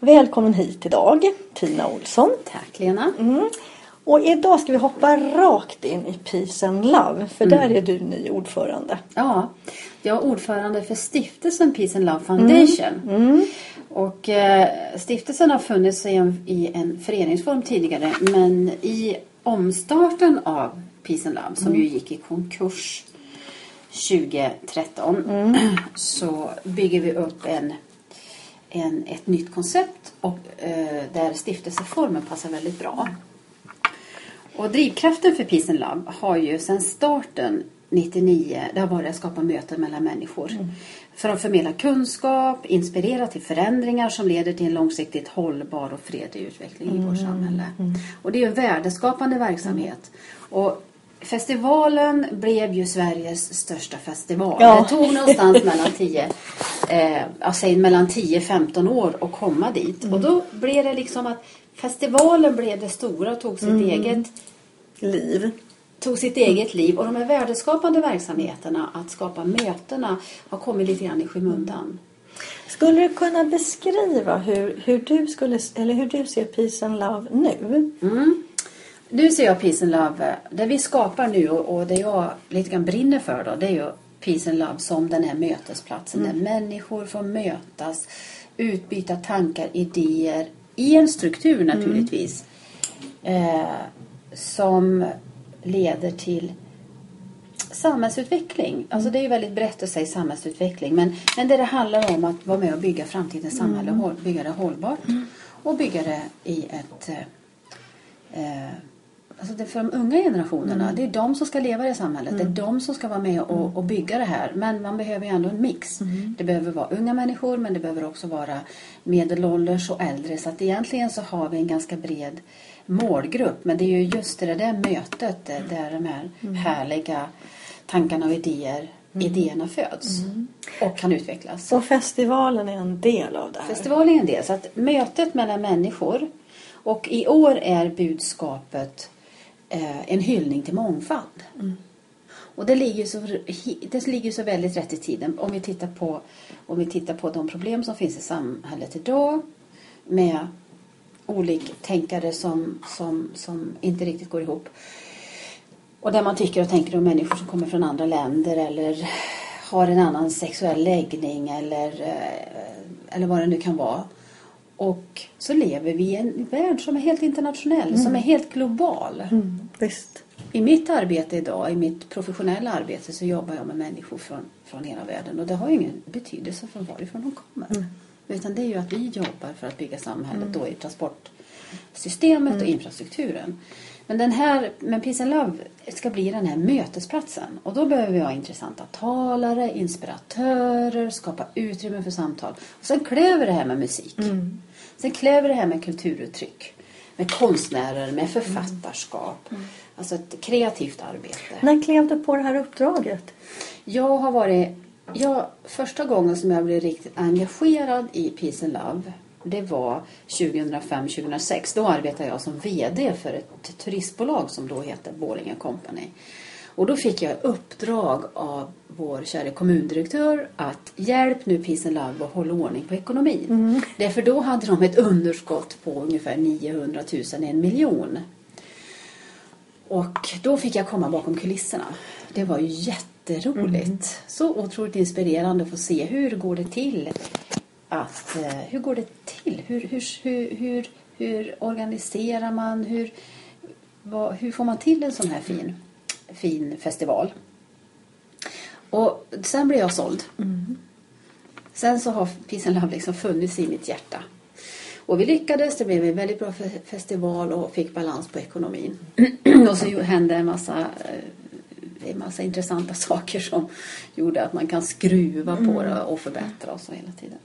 Välkommen hit idag, Tina Olsson. Tack Lena. Mm. Och idag ska vi hoppa rakt in i Peace and Love, för där är du ny ordförande. Ja, jag är ordförande för stiftelsen Peace and Love Foundation. Och eh, stiftelsen har funnits i en, i en föreningsform tidigare men i omstarten av Peace and Love som ju gick i konkurs 2013 så bygger vi upp en, en, ett nytt koncept och, eh, där stiftelseformen passar väldigt bra. Och drivkraften för Peace and Love har ju sedan starten 99, det har varit att skapa möten mellan människor. För att förmedla kunskap, inspirera till förändringar som leder till en långsiktigt hållbar och fredlig utveckling i vårt samhälle. Och det är en värdeskapande verksamhet. Och festivalen blev ju Sveriges största festival. Ja. Det tog någonstans mellan 10, eh, mellan 10-15 år att komma dit. Och då blev det liksom att festivalen blev det stora och tog sitt eget Liv. tog sitt eget liv och de här värdeskapande verksamheterna, att skapa mötena, har kommit lite grann i skymundan. Skulle du kunna beskriva hur, hur, du skulle, eller hur du ser Peace and Love nu? Nu ser jag Peace and Love, det vi skapar nu och, och det jag lite grann brinner för då, det är ju Peace and Love som den här mötesplatsen där människor får mötas, utbyta tankar, idéer i en struktur naturligtvis. Eh, som leder till samhällsutveckling. Alltså det är ju väldigt brett att säga samhällsutveckling. Men, men det, det handlar om att vara med och bygga framtidens samhälle. och håll- Bygga det hållbart. Och bygga det i ett... Eh, eh, alltså det är för de unga generationerna. Det är de som ska leva i samhället. Det är de som ska vara med och, och bygga det här. Men man behöver ju ändå en mix. Det behöver vara unga människor men det behöver också vara medelålders och äldre. Så att egentligen så har vi en ganska bred målgrupp. Men det är ju just det där mötet där de här härliga tankarna och idéer, idéerna föds. Och kan utvecklas. Och festivalen är en del av det här. Festivalen är en del. Så att mötet mellan människor. Och i år är budskapet eh, en hyllning till mångfald. Och det ligger, så, det ligger så väldigt rätt i tiden. Om vi, tittar på, om vi tittar på de problem som finns i samhället idag. Med oliktänkare som, som, som inte riktigt går ihop. Och där man tycker och tänker om människor som kommer från andra länder eller har en annan sexuell läggning eller, eh, eller vad det nu kan vara. Och så lever vi i en värld som är helt internationell, som är helt global. Mm, visst. I mitt arbete idag, i mitt professionella arbete så jobbar jag med människor från, från hela världen och det har ju ingen betydelse för varifrån de kommer. Utan det är ju att vi jobbar för att bygga samhället då i transportsystemet och infrastrukturen. Men den här, men Peace and Love ska bli den här mötesplatsen. Och då behöver vi ha intressanta talare, inspiratörer, skapa utrymme för samtal. Och sen kräver det här med musik. Sen kräver det här med kulturuttryck. Med konstnärer, med författarskap. Alltså ett kreativt arbete. När klev du på det här uppdraget? Jag har varit... Jag, första gången som jag blev riktigt engagerad i Peace and Love det var 2005-2006. Då arbetade jag som VD för ett turistbolag som då hette Borlänge Company. Och då fick jag uppdrag av vår kära kommundirektör att hjälp nu Peace and Love att hålla ordning på ekonomin. Därför då hade de ett underskott på ungefär 900 000, en miljon. Och då fick jag komma bakom kulisserna. Det var ju jätteroligt. Så otroligt inspirerande att få se hur går det till att, eh, hur går det till? Hur, hur, hur, hur, hur organiserar man? Hur, vad, hur får man till en sån här fin, fin festival? Och sen blev jag såld. Sen så har Peace and Love liksom funnits i mitt hjärta. Och vi lyckades, det blev en väldigt bra fe- festival och fick balans på ekonomin. och så hände en massa, eh, en massa intressanta saker som gjorde att man kan skruva på det och förbättra och så hela tiden.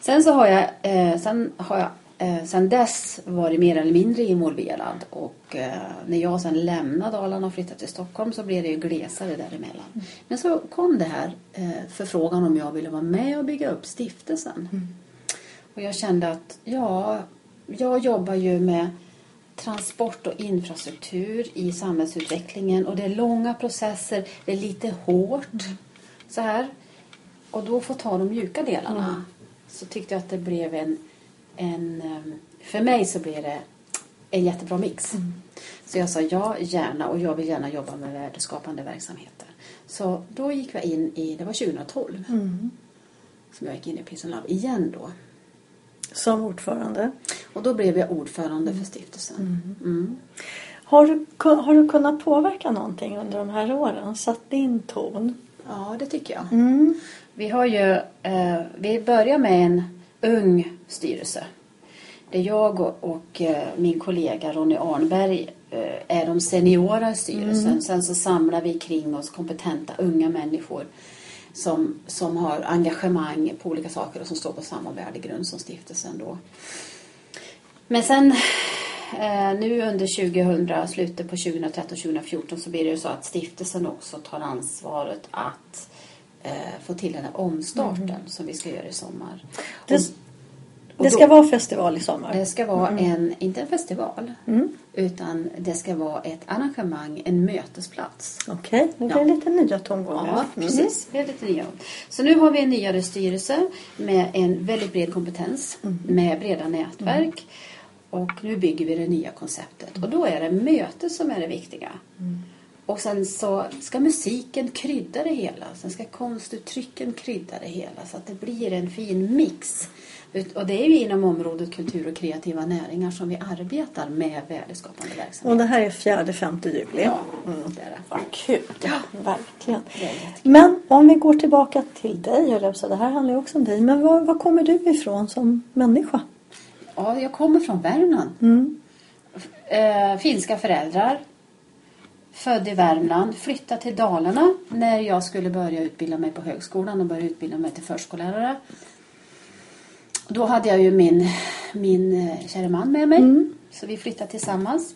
Sen så har jag, eh, sen har jag eh, sen dess varit mer eller mindre involverad och eh, när jag sen lämnade Dalarna och flyttade till Stockholm så blev det ju glesare däremellan. Men så kom det här eh, förfrågan om jag ville vara med och bygga upp stiftelsen. Och jag kände att ja, jag jobbar ju med transport och infrastruktur i samhällsutvecklingen. Och det är långa processer, det är lite hårt. Så här. Och då få ta de mjuka delarna. Så tyckte jag att det blev en en eh, för mig så blir det en jättebra mix. Så jag sa ja, gärna. Och jag vill gärna jobba med värdeskapande verksamheter. Så då gick vi in i, det var 2012, som jag gick in i Peace and Love igen då. Som ordförande. Och då blev jag ordförande för stiftelsen. Mm. Har du, har du kunnat påverka någonting under de här åren? Satt din ton? Ja, det tycker jag. Mm. Vi har ju, eh, vi börjar med en ung styrelse. Där jag och, och eh, min kollega Ronny Arnberg eh, är de seniora i styrelsen. Sen så samlar vi kring oss kompetenta unga människor som, som har engagemang på olika saker och som står på samma värdegrund som stiftelsen då. Men sen eh, nu under 2000, slutet på 2013-2014 så blir det ju så att stiftelsen också tar ansvaret att eh, få till den här omstarten som vi ska göra i sommar. Det, Och- och det då- ska vara festival i sommar. det ska vara en, inte en festival, utan det ska vara ett arrangemang, en mötesplats. Okej, nu blir Ja. det lite nya tongångar. Ja, precis. Vi är lite nya. Så nu har vi en nyare styrelse med en väldigt bred kompetens, med breda nätverk. Och nu bygger vi det nya konceptet. Och då är det mötet som är det viktiga. Och sen så ska musiken krydda det hela. Sen ska konstuttrycken krydda det hela. Så att det blir en fin mix. Och det är ju inom området kultur och kreativa näringar som vi arbetar med värdeskapande verksamhet. Och det här är 4-5 juli. Ja, det är det. Vad kul. Ja. Verkligen. Men om vi går tillbaka till dig, säga. det här handlar ju också om dig. Men var, var kommer du ifrån som människa? Ja, jag kommer från Värmland. Mm. Eh, finska föräldrar. Född i Värmland. Flyttade till Dalarna när jag skulle börja utbilda mig på högskolan och börja utbilda mig till förskollärare. Då hade jag ju min, min eh, kära man med mig. Så vi flyttade tillsammans.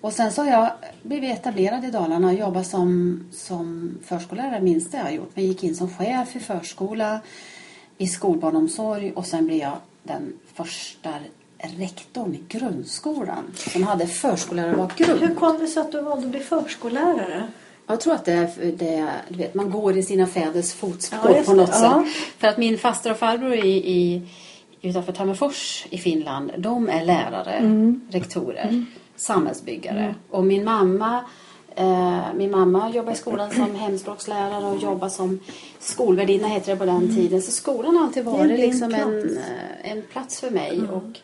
Och sen så har jag blivit etablerad i Dalarna och jobbat som, som förskollärare minst det jag har gjort. Men gick in som chef i förskola, i skolbarnomsorg och sen blev jag den första rektorn i grundskolan som hade förskollärarbakgrund. Hur kom det sig att du valde att bli förskollärare? Jag tror att det är, det du vet, man går i sina fäders fotspår Ja, på något det. Ja. sätt. För att min faster och farbror i, i, utanför Tammerfors i Finland, de är lärare, Mm. rektorer, samhällsbyggare. Och min mamma Eh, min mamma jobbar i skolan som hemspråkslärare och jobbar som skolvärdinna heter det på den tiden. Så skolan har alltid Mm. varit liksom en, eh, en plats för mig. Och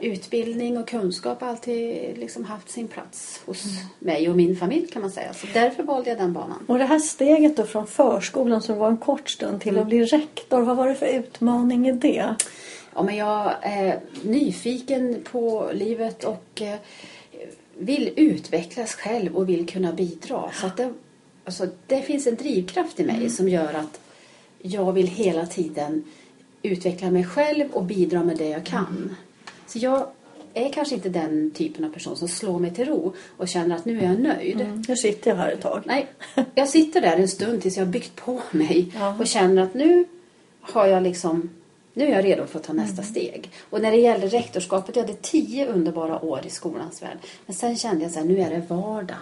utbildning och kunskap har alltid liksom haft sin plats hos Mm. mig och min familj kan man säga. Så därför valde jag den banan. Och det här steget då från förskolan som var en kort stund till att bli rektor. Vad var det för utmaning i det? Ja, men jag är nyfiken på livet och eh, vill utvecklas själv och vill kunna bidra. Så det, alltså, det finns en drivkraft i mig som gör att jag vill hela tiden utveckla mig själv och bidra med det jag kan. Så jag är kanske inte den typen av person som slår mig till ro och känner att nu är jag nöjd. Nu sitter jag här ett tag. Nej, jag sitter där en stund tills jag har byggt på mig Ja. och känner att nu har jag liksom nu är jag redo för att ta nästa steg. Och när det gäller rektorskapet, jag hade tio underbara år i skolans värld. Men sen kände jag så här, nu är det vardag.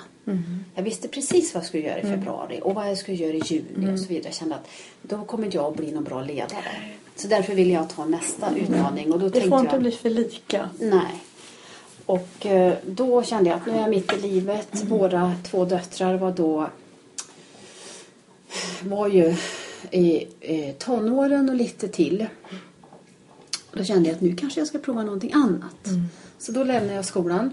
Jag visste precis vad jag skulle göra i februari och vad jag skulle göra i juni och så vidare. Jag kände att då kommer jag att bli någon bra ledare. Så därför ville jag ta nästa utmaning. Och då Det får inte jag, bli för lika. Nej. Och eh, då kände jag att nu är jag mitt i livet. Våra två döttrar var då var ju i tonåren och lite till. Då kände jag att nu kanske jag ska prova någonting annat. Så då lämnade jag skolan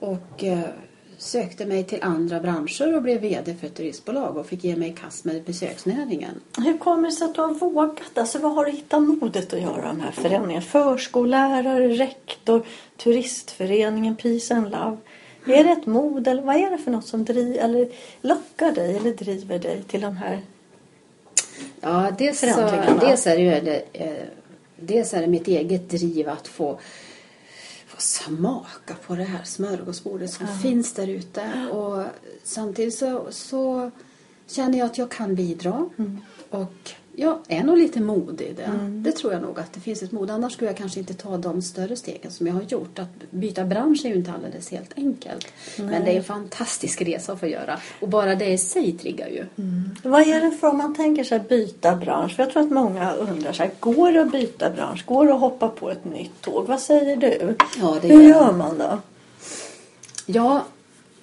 och eh, sökte mig till andra branscher och blev VD för ett turistbolag och fick ge mig i kast med besöksnäringen. Hur kommer det sig att du har vågat? Alltså, vad har du hittat modet att göra de här förändringarna? Förskollärare, rektor, turistföreningen, Peace and Love. Är det ett mod eller vad är det för något som driv, eller lockar dig eller driver dig till de här? Ja, dels, så, Förändringarna. dels, är det, eh, dels är det mitt eget driv att få, få smaka på det här smörgåsbordet som finns där ute. Och samtidigt så, så känner jag att jag kan bidra. Och jag är nog lite modig i det. Det tror jag nog att det finns ett mod. Annars skulle jag kanske inte ta de större stegen som jag har gjort. Att byta bransch är ju inte alldeles helt enkelt. Men det är en fantastisk resa att få göra. Och bara det i sig triggar ju. Vad är det för om man tänker sig byta bransch? För jag tror att många undrar så här, går det att byta bransch? Går det att hoppa på ett nytt tåg? Vad säger du? Ja, det Hur gör man då? Ja,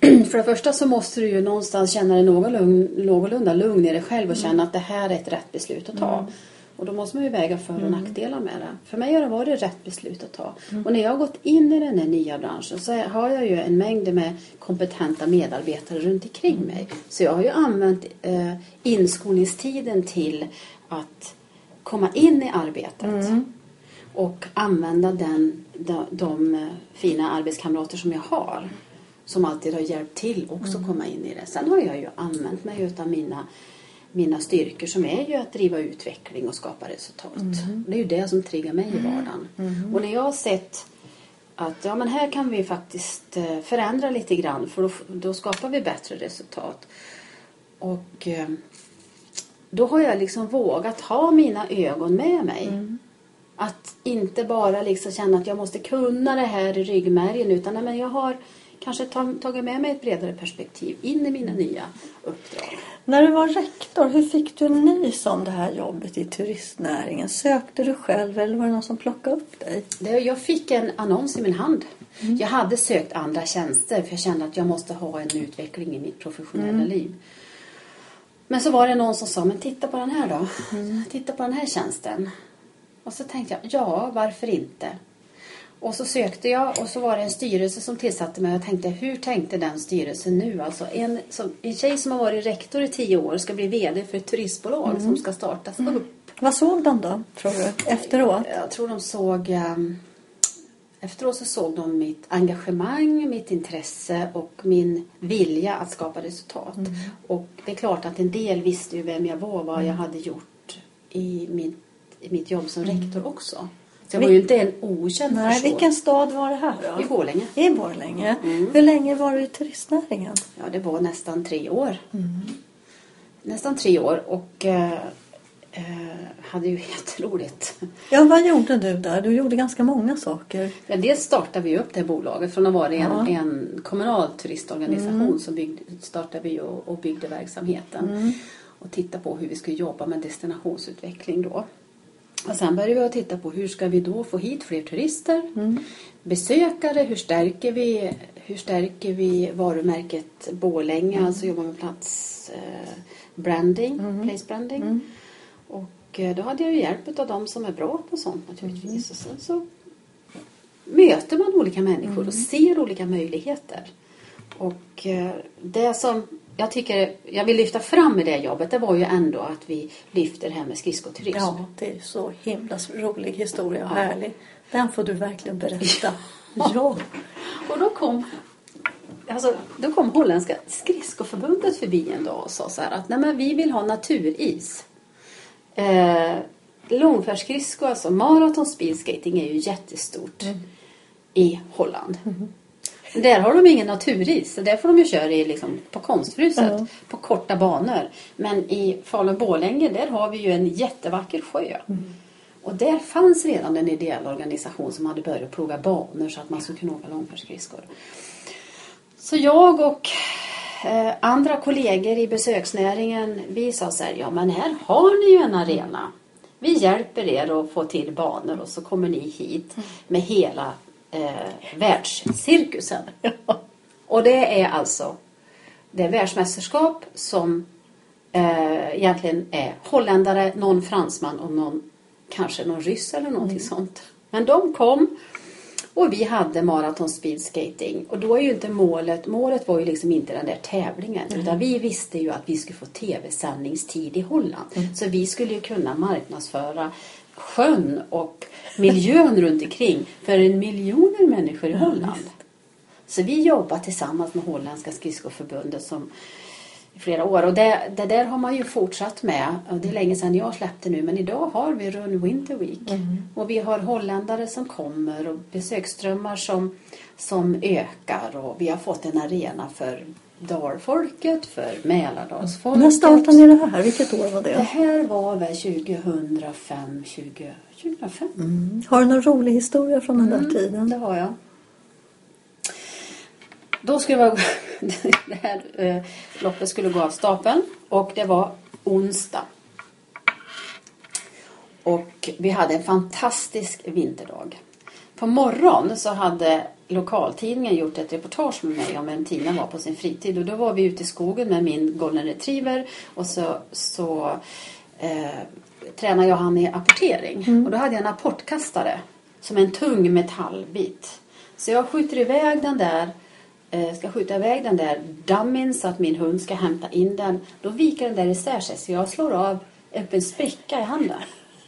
för det första så måste du ju någonstans känna dig någorlunda, någorlunda lugn i dig själv och känna att det här är ett rätt beslut att ta. Och då måste man ju väga för och nackdelar med det. För mig har det varit rätt beslut att ta. Och när jag har gått in i den här nya branschen så har jag ju en mängd med kompetenta medarbetare runt omkring mig. Så jag har ju använt eh, inskolningstiden till att komma in i arbetet. Och använda den, de, de fina arbetskamrater som jag har. Som alltid har hjälpt till också att komma in i det. Sen har jag ju använt mig utav mina, mina styrkor som är ju att driva utveckling och skapa resultat. Det är ju det som triggar mig i vardagen. Och när jag har sett att ja, men här kan vi faktiskt eh, förändra lite grann för då, då skapar vi bättre resultat. Och eh, då har jag liksom vågat ha mina ögon med mig. Att inte bara liksom känna att jag måste kunna det här i ryggmärgen utan nej, men jag har kanske ta- tagit med mig ett bredare perspektiv in i mina nya uppdrag. När du var rektor, hur fick du nys om det här jobbet i turistnäringen? Sökte du själv eller var det någon som plockade upp dig? Jag fick en annons i min hand. Jag hade sökt andra tjänster för jag kände att jag måste ha en utveckling i mitt professionella liv. Men så var det någon som sa, men titta på den här då. Titta på den här tjänsten. Och så tänkte jag, ja varför inte? Och så sökte jag och så var det en styrelse som tillsatte mig jag tänkte, hur tänkte den styrelsen nu? Alltså en, som, en tjej som har varit rektor i tio år ska bli VD för ett turistbolag som ska startas upp. Vad såg de då, tror du, efteråt? Jag tror de såg... ehm, Efteråt så såg de mitt engagemang, mitt intresse och min vilja att skapa resultat. Och det är klart att en del visste ju vem jag var, vad jag hade gjort i mitt, i mitt jobb som rektor också. Så jag var ju inte en okänd Nej, person. vilken stad var det här då? I Borlänge. I Borlänge. Hur länge var du i turistnäringen? Ja, det var nästan tre år. Nästan tre år och eh, eh, hade ju jätteroligt. Ja, vad gjorde du där? Du gjorde ganska många saker. Ja, dels startade vi upp det här bolaget från att vara en, Ja. en kommunal turistorganisation så byggde, startade vi och, och byggde verksamheten och tittade på hur vi skulle jobba med destinationsutveckling då. Och sen började vi att titta på hur ska vi då få hit fler turister, besökare, hur stärker vi, hur stärker vi varumärket Borlänge, alltså jobba med plats eh, branding, place branding. Och eh, då hade jag ju hjälp av de som är bra på sånt naturligtvis. Och sen så möter man olika människor och ser olika möjligheter. Och eh, det som jag tycker jag vill lyfta fram i det jobbet det var ju ändå att vi lyfter det här med skridskoturism. Ja, det är så himla rolig historia och härlig. Den får du verkligen berätta. ja. Och då kom, alltså, då kom holländska skridskoförbundet förbi en dag och sa så här att Nej, men vi vill ha naturis. Eh, långfärdsskridsko, alltså maraton speedskating är ju jättestort i Holland. Där har de ingen naturis, så där får de ju köra i, liksom, på konstfruset, Ja. på korta banor. Men i Falun-Borlänge, där har vi ju en jättevacker sjö. Och där fanns redan en ideell organisation som hade börjat ploga banor så att man skulle kunna åka långfärdsskridskor. Så jag och eh, andra kollegor i besöksnäringen, vi sa så här, ja men här har ni ju en arena. Vi hjälper er att få till banor och så kommer ni hit med hela eh, världscirkusen. Och det är alltså det är världsmästerskap som eh, egentligen är holländare, någon fransman och någon kanske någon ryss eller någonting sånt. Men de kom och vi hade maraton speed skating och då är ju inte målet, målet var ju liksom inte den där tävlingen utan vi visste ju att vi skulle få tv-sändningstid i Holland. Så vi skulle ju kunna marknadsföra sjön och miljön runt omkring för en miljoner människor i Holland. Så vi jobbar tillsammans med Holländska skridskoförbundet som i flera år. Och det, det där har man ju fortsatt med. Det är länge sedan jag släppte nu. Men idag har vi Run Winter Week. Och vi har holländare som kommer och besöksströmmar som, som ökar. Och vi har fått en arena för dalfolket, för Mälardalsfolket. När startade ni det här? Vilket år var Det det? här var väl 2005, 20, 2005. Mm. Har du någon rolig historia från den där Mm, tiden? Det har jag. Då skulle vara, det här eh, loppet skulle gå av stapeln och det var onsdag. Och vi hade en fantastisk vinterdag. På morgon så hade lokaltidningen gjort ett reportage med mig om en Tina var på sin fritid. Och då var vi ute i skogen med min golden retriever och så, så eh, tränade jag han i apportering. Och då hade jag en apportkastare som en tung metallbit. Så jag skjuter iväg den där eh, ska skjuta iväg den där dammin så att min hund ska hämta in den. Då viker den där isär sig så jag slår av upp en spricka i handen.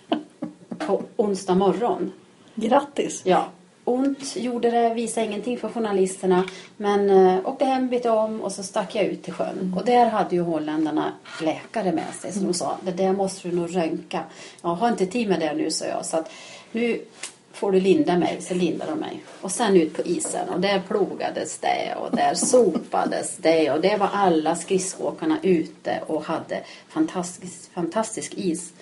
På onsdag morgon. Grattis! Ja, ont gjorde det, visade ingenting för journalisterna. Men eh, åkte hem, bytte om och så stack jag ut till sjön. Och där hade ju holländarna läkare med sig. Så de sa, det där måste du nog röntga. Jag har inte tid med det nu, sa jag. Så att nu får du linda mig. Så lindade de mig. Och sen ut på isen. Och där plogades det och där sopades det. Och det var alla skridskoåkarna ute och hade fantastisk, fantastisk is.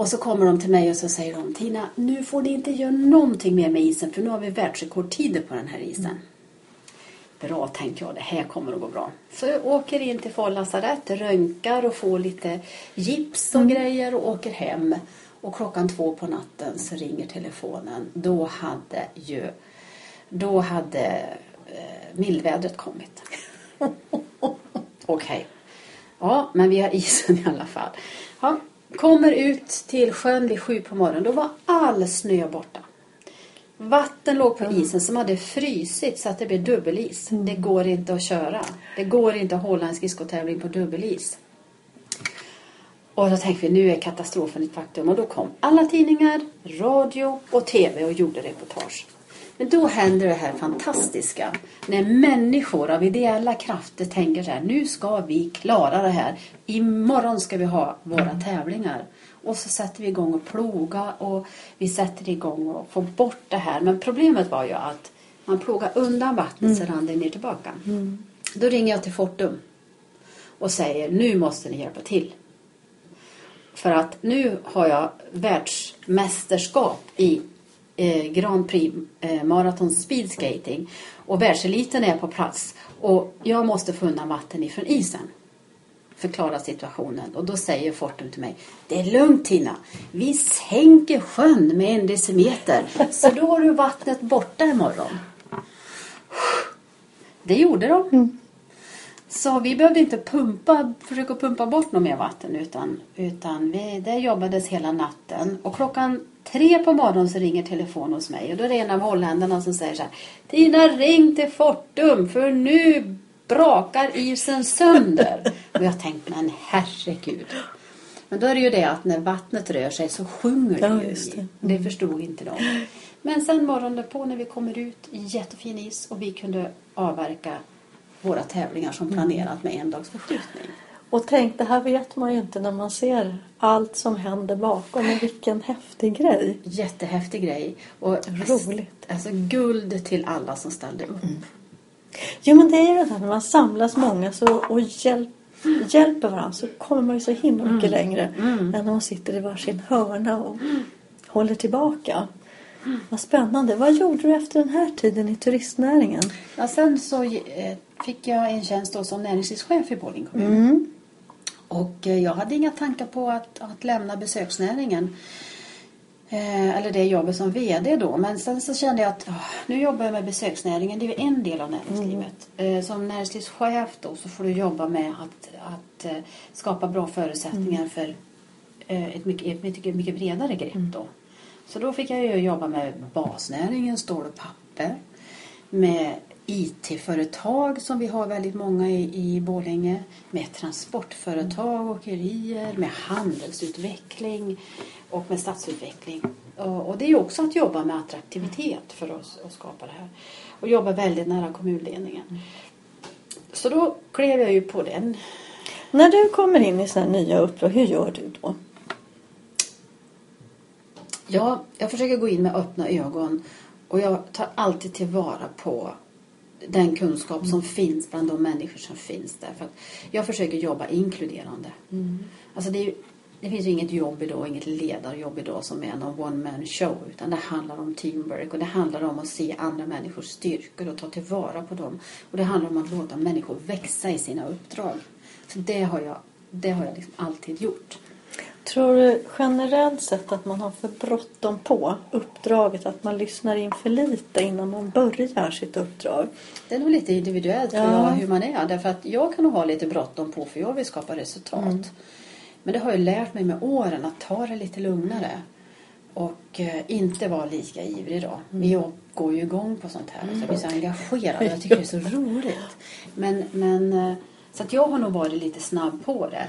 Och så kommer de till mig och så säger de Tina, nu får ni inte göra någonting mer med isen för nu har vi världsrekordtider på den här isen. Bra, tänkte jag, det här kommer att gå bra. Så jag åker in till Foll lasarett, röntgar och får lite gips och grejer och åker hem. Och klockan två på natten så ringer telefonen. Då hade ju, då hade eh, mildvädret kommit. Okej. Ja, men vi har isen i alla fall. Ja, kommer ut till sjön vid sju på morgonen. Då var all snö borta. Vatten låg på isen som hade frysit så att det blev dubbelis. Det går inte att köra. Det går inte att hålla en skridskotävling på dubbelis. Och då tänkte vi, nu är katastrofen ett faktum. Och då kom alla tidningar, radio och tv och gjorde reportage. Men då händer det här fantastiska. När människor av ideella krafter tänker så här, nu ska vi klara det här. Imorgon ska vi ha våra tävlingar. Och så sätter vi igång och ploga och vi sätter igång och får bort det här. Men problemet var ju att man plogade undan vattnet så rann det ner tillbaka. Då ringer jag till Fortum och säger, nu måste ni hjälpa till. För att nu har jag världsmästerskap i eh, Grand Prix eh, Speed Skating. Och världseliten är på plats. Och jag måste få undan vatten ifrån isen. Förklara situationen. Och då säger Fortum till mig. Det är lugnt Tina. Vi sänker sjön med en decimeter. Så då har du vattnet borta imorgon. Det gjorde de. Så vi behövde inte pumpa, försöka pumpa bort något mer vatten utan, utan vi, det jobbades hela natten. Och klockan tre på morgonen så ringer telefon hos mig och då är det en av holländarna som säger så här. Tina ring till Fortum för nu brakar isen sönder. och jag tänkte men herregud. Men då är det ju det att när vattnet rör sig så sjunger Ja, det ju. det. det förstod inte de. Men sen morgonen på när vi kommer ut, jättefin is och vi kunde avverka våra tävlingar som planerat med en dags förskjutning. Och tänk, det här vet man ju inte när man ser allt som händer bakom. Men vilken häftig grej. Jättehäftig grej. Och Roligt. Alltså guld till alla som ställde upp. Jo men det är ju det där när man samlas många så, och hjälp, hjälper varandra så kommer man ju så himla mycket längre än när man sitter i varsin hörna och håller tillbaka. Vad spännande. Vad gjorde du efter den här tiden i turistnäringen? Ja, sen så eh, fick jag en tjänst då som näringslivschef i Borlänge kommun. Mm. Och eh, jag hade inga tankar på att, att lämna besöksnäringen. Eh, eller det jobbet som VD då. Men sen så kände jag att åh, nu jobbar jag med besöksnäringen. Det är ju en del av näringslivet. Eh, som näringslivschef då så får du jobba med att, att eh, skapa bra förutsättningar för eh, ett, mycket, mycket, mycket bredare grepp då. Så då fick jag ju jobba med basnäringen, stål och papper. Med IT-företag som vi har väldigt många i, i Borlänge. Med transportföretag, åkerier, med handelsutveckling och med stadsutveckling. Och, och det är ju också att jobba med attraktivitet för oss att skapa det här. Och jobba väldigt nära kommunledningen. Så då klev jag ju på den. När du kommer in i sådana nya uppdrag, hur gör du då? Ja, jag försöker gå in med öppna ögon och jag tar alltid tillvara på den kunskap som finns bland de människor som finns där. För jag försöker jobba inkluderande. Alltså det, ju, det finns ju inget jobb idag, inget ledarjobb idag som är någon one man show. Utan det handlar om teamwork och det handlar om att se andra människors styrkor och ta tillvara på dem. Och det handlar om att låta människor växa i sina uppdrag. Så det har jag, det har jag liksom alltid gjort. Tror du generellt sett att man har för bråttom på uppdraget? Att man lyssnar in för lite innan man börjar sitt uppdrag? Det är nog lite individuellt Ja. jag hur man är. Därför att jag kan nog ha lite bråttom på för jag vill skapa resultat. Mm. Men det har jag lärt mig med åren att ta det lite lugnare. Och eh, inte vara lika ivrig då. Men jag går ju igång på sånt här. Så jag blir så engagerad. Jag tycker det är så roligt. Men, men, eh, så att jag har nog varit lite snabb på det.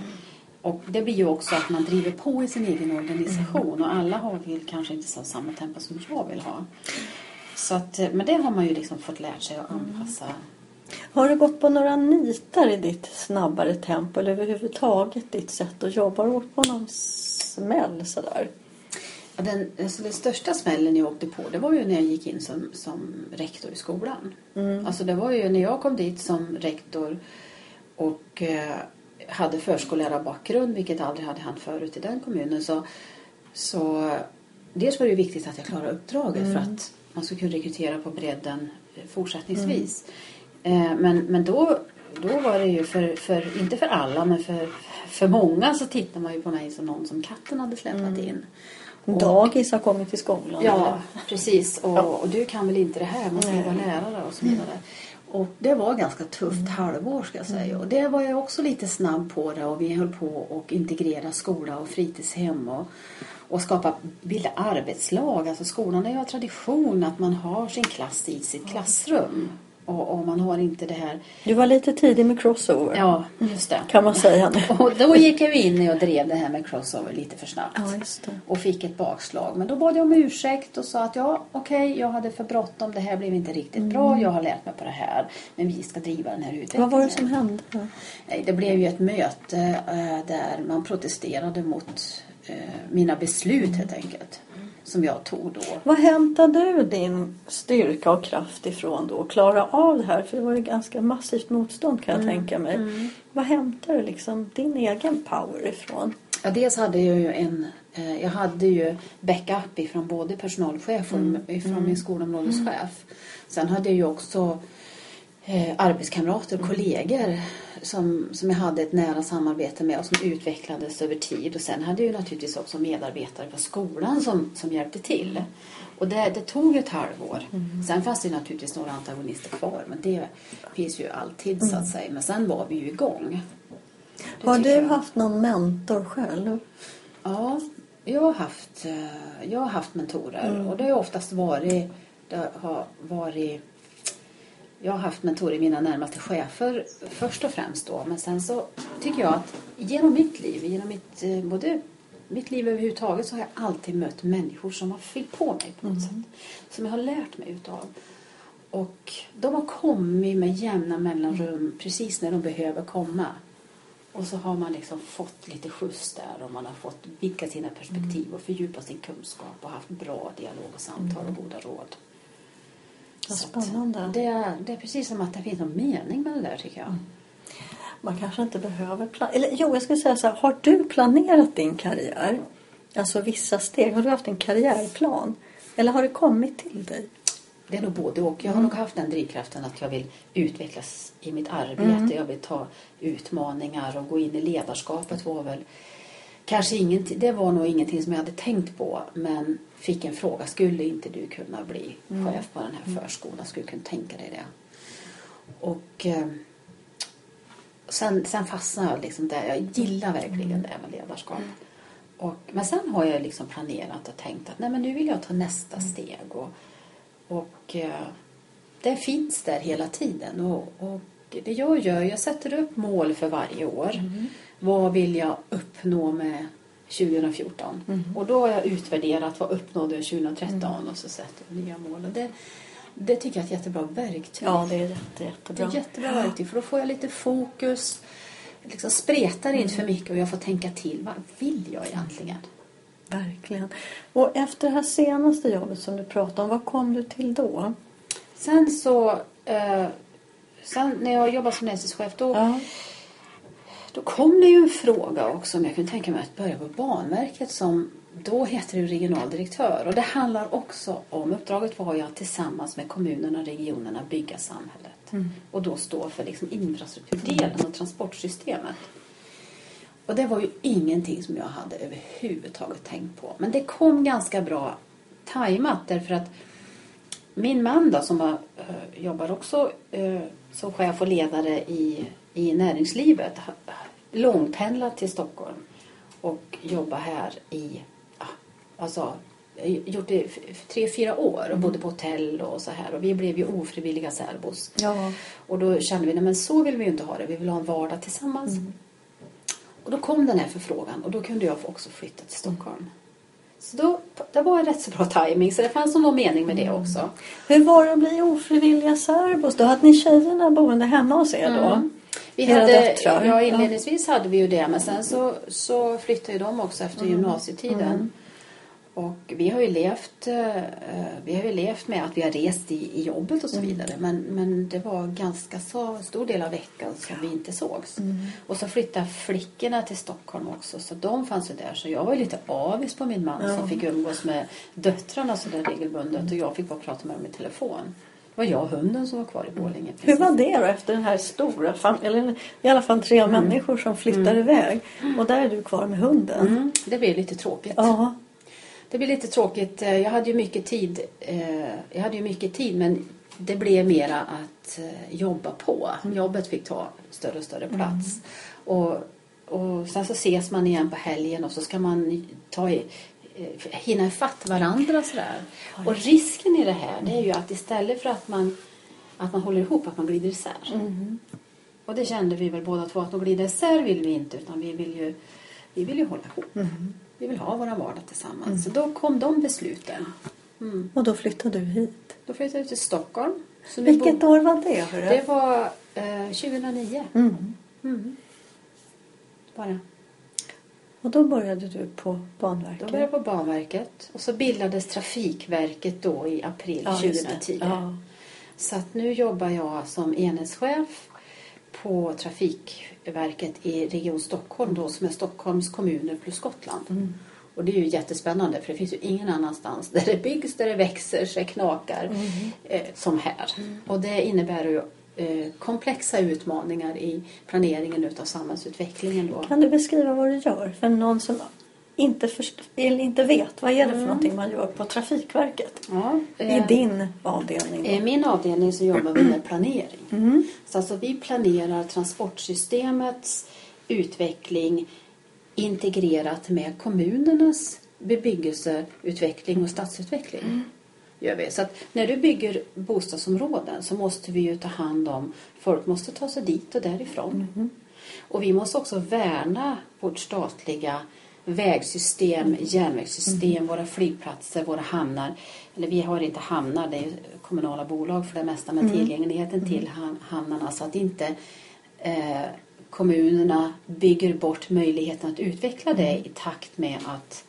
Och det blir ju också att man driver på i sin egen organisation. Och alla har väl kanske inte så samma tempo som jag vill ha. Så att, eh, men det har man ju liksom fått lärt sig att anpassa. Har du gått på några nitar i ditt snabbare tempo eller överhuvudtaget ditt sätt att jobba? Har du åkt på någon smäll sådär? Ja, Den, alltså den största smällen jag åkte på det var ju när jag gick in som, som rektor i skolan. Alltså det var ju när jag kom dit som rektor och eh, hade förskollärarbakgrund, vilket aldrig hade hänt förut i den kommunen. Så, så dels var det viktigt att jag klarade uppdraget för att man skulle kunna rekrytera på bredden fortsättningsvis. Eh, men, men då, då var det ju för, för, inte för alla, men för, för många så tittade man ju på mig som någon som katten hade släpat in. Och- Dagis har kommit till skolan. Ja, eller? precis. Och, och du kan väl inte det här, man ska ju vara lärare och så vidare. Och det var ganska tufft halvår ska jag säga. Och det var jag också lite snabb på det och vi höll på att integrera skola och fritidshem och, och skapa, bilda arbetslag. Alltså skolan är ju av tradition att man har sin klass i sitt klassrum. Och, och man har inte det här, Du var lite tidig med crossover. ja just det. Kan man säga nu. Och då gick jag in och drev det här med crossover lite för snabbt Ja, och fick ett bakslag. Men då bad jag om ursäkt och sa att ja, okej, jag hade för bråttom. Det här blev inte riktigt bra. Jag har lärt mig på det här. Men vi ska driva den här utvecklingen. Vad var det som hände? Det blev ju ett möte eh, där man protesterade mot eh, mina beslut helt enkelt. Som jag tog då. Vad hämtade du din styrka och kraft ifrån då? Att klara av det här? För det var ju ganska massivt motstånd kan jag tänka mig. Vad hämtar du liksom din egen power ifrån? Ja, dels hade jag ju en eh, jag hade ju backup ifrån både personalchef och ifrån min skolområdeschef. Sen hade jag ju också eh, arbetskamrater och kollegor som, som jag hade ett nära samarbete med och som utvecklades över tid. Och sen hade jag ju naturligtvis också medarbetare på skolan som, som hjälpte till. Och det, det tog ett halvår. Sen fanns det ju naturligtvis några antagonister kvar men det finns ju alltid så att säga. Men sen var vi ju igång. Det Har du haft någon mentor själv? Ja, jag har haft, eh, jag har haft mentorer och det har oftast varit, det har varit jag har haft mentorer, mina närmaste chefer först och främst då. Men sen så tycker jag att genom mitt liv, genom mitt, eh, både mitt liv överhuvudtaget så har jag alltid mött människor som har fyllt på mig på något sätt. Som jag har lärt mig utav. Och de har kommit med jämna mellanrum precis när de behöver komma. Och så har man liksom fått lite skjuts där och man har fått vidga sina perspektiv och fördjupa sin kunskap och haft bra dialog och samtal och goda råd. Så spännande. Det är, det är precis som att det finns någon mening med det där tycker jag. Man kanske inte behöver planera. Eller jo, jag skulle säga så här. Har du planerat din karriär? Alltså vissa steg. Har du haft en karriärplan? Eller har det kommit till dig? Det är nog både och. Jag har nog haft den drivkraften att jag vill utvecklas i mitt arbete. Jag vill ta utmaningar och gå in i ledarskapet var väl kanske ingenting, det var nog ingenting som jag hade tänkt på men fick en fråga, skulle inte du kunna bli chef på den här förskolan? Skulle du kunna tänka dig det? Och eh, sen, sen fastnade jag liksom där. Jag gillar verkligen det här med ledarskap. Och, men sen har jag liksom planerat och tänkt att nej men nu vill jag ta nästa steg. Och, och eh, det finns där hela tiden. Och, och det jag gör, jag sätter upp mål för varje år. Vad vill jag uppnå med 2014? Och då har jag utvärderat vad uppnådde jag 2013 och så sätter jag nya mål. Och det, det tycker jag är ett jättebra verktyg. Ja, det är jätte, Det jättebra. är jättebra verktyg för då får jag lite fokus. Liksom spretar inte för mycket och jag får tänka till. Vad vill jag egentligen? Verkligen. Och efter det här senaste jobbet som du pratade om, vad kom du till då? Sen så, eh, sen när jag jobbade som nätchef då, Ja. Då kom det ju en fråga också om jag kunde tänka mig att börja på Banverket som då heter det regionaldirektör. Och det handlar också om, uppdraget var ju att tillsammans med kommunerna och regionerna bygga samhället. Och då stå för liksom infrastrukturdelen och transportsystemet. Och det var ju ingenting som jag hade överhuvudtaget tänkt på. Men det kom ganska bra tajmat därför att min man då som var, eh, jobbar också eh, som chef och ledare i, i näringslivet långpendlat till Stockholm och jobbar här i, alltså gjort det tre, fyra år och bodde på hotell och så här och vi blev ju ofrivilliga särbos. Ja. Och då kände vi, nej men så vill vi ju inte ha det, vi vill ha en vardag tillsammans. Och då kom den här förfrågan och då kunde jag också flytta till Stockholm. Så då, det var en rätt så bra timing så det fanns någon mening med det också. Hur var det att bli ofrivilliga särbos? Då hade ni tjejerna boende hemma hos er då? Mm. Vi Era hade, döttrar? ja, inledningsvis hade vi ju det men sen så, så flyttade ju de också efter gymnasietiden. Och vi har ju levt, eh, vi har ju levt med att vi har rest i, i jobbet och så vidare. Men, men det var ganska så stor del av veckan som vi inte sågs. Och så flyttade flickorna till Stockholm också. Så de fanns ju där. Så jag var ju lite avis på min man som fick umgås med döttrarna så där regelbundet. Och jag fick bara prata med dem i telefon. Var jag och hunden som var kvar i Borlänge. Hur var det då efter den här stora familjen? I alla fall tre människor som flyttar iväg. Och där är du kvar med hunden. Mm, det blev lite tråkigt. Ja. Det blev lite tråkigt. Eh, Jag hade ju mycket tid. eh, Jag hade ju mycket tid men det blev mera att eh, jobba på. Jobbet fick ta större och större plats. Och, och sen så ses man igen på helgen och så ska man ta i, hinna ifatt varandra sådär. Och risken i det här det är ju att istället för att man, att man håller ihop att man glider isär. Och det kände vi väl båda två att de glider isär vill vi inte utan vi vill ju, vi vill ju hålla ihop. Vi vill ha våra vardag tillsammans. Så då kom de besluten. Mm. Och då flyttade du hit. Då flyttade jag till Stockholm. Så Vilket år var det? Hörru? Det var eh, 2009. Mm. Mm. Bara. Och då började du på Då Banverket? började jag på Banverket. Och så bildades Trafikverket då i april Ja, just det. 2010. Ja. Så att nu jobbar jag som enhetschef på Trafikverket i Region Stockholm då som är Stockholms kommuner plus Gotland. Mm. Och det är ju jättespännande för det finns ju ingen annanstans där det byggs, där det växer, så det knakar Mm. eh, som här. Och det innebär ju komplexa utmaningar i planeringen utav samhällsutvecklingen då. Kan du beskriva vad du gör för någon som inte, först- inte vet? Vad är det för någonting man gör på Trafikverket? Ja, I eh, din avdelning? I Då? min avdelning så jobbar vi med planering. Mm. Så alltså vi planerar transportsystemets utveckling integrerat med kommunernas bebyggelseutveckling och stadsutveckling. Gör vi. Så att när du bygger bostadsområden så måste vi ju ta hand om, folk måste ta sig dit och därifrån. Och vi måste också värna vårt statliga vägsystem, järnvägssystem, våra flygplatser, våra hamnar. Eller vi har inte hamnar, det är kommunala bolag för det mesta, men tillgängligheten till ham- hamnarna så att inte eh, kommunerna bygger bort möjligheten att utveckla det i takt med att,